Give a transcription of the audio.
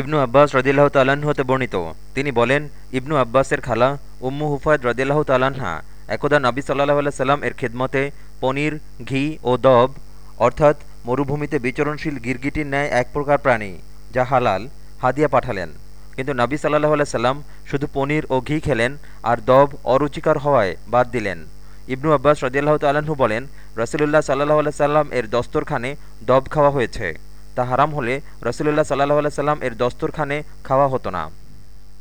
ইবনু আব্বাস রদিল্লাহ তাল্লাহ্ন হতে বর্ণিত। তিনি বলেন, ইবনু আব্বাসের খালা উম্মু হুফায়দ রদিল্লাহ তাল্লাহা একদা নবী সাল্লাহ আল্লাহ সাল্লাম এর খেদমতে পনির, ঘি ও দব, অর্থাৎ মরুভূমিতে বিচরণশীল গিরগিটির ন্যায় এক প্রকার প্রাণী, যা হালাল, হাদিয়া পাঠালেন। কিন্তু নবী সাল্লাহ আল্লাহ সাল্লাম শুধু পনির ও ঘি খেলেন আর দব অরুচিকর হওয়ায় বাদ দিলেন। ইবনু আব্বাস রদিয়াল্লাহ তাল্লাহ্ন বলেন, রসুলুল্লাহ সাল্লাহ আল্লাহ সাল্লাম এর দস্তরখানে দব খাওয়া হয়েছে। তা হারাম হলে রসুল্লাহ সাল্লাহ সাল্লাম এর দস্তরখানে খাওয়া হতো না।